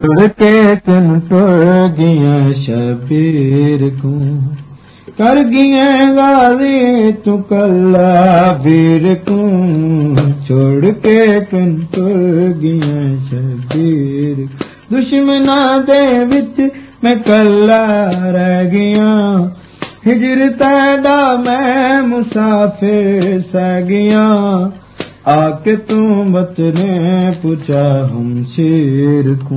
ਤੁਰ ਕੇ ਤਨ ਟੁਰ ਗਿਆ ਸ਼ਬੀਰ ਕੋ ਕਰ ਗਿਆ ਗਾਜ਼ੀ ਤੂੰ ਕੱਲਾ ਵੀਰ ਕੋ ਛੋੜ ਕੇ ਤਨ ਟੁਰ ਗਿਆ ਸ਼ਬੀਰ। ਦੁਸ਼ਮਨਾਂ ਦੇ ਵਿੱਚ ਮੈਂ ਕੱਲਾ ਰਹਿ ਗਿਆ। ਹਿਜਰਤ ਦਾ ਮੈਂ ਮੁਸਾਫਿਰ ਸਹਿ ਗਿਆ। आके तू बतने पूछा हम शेर को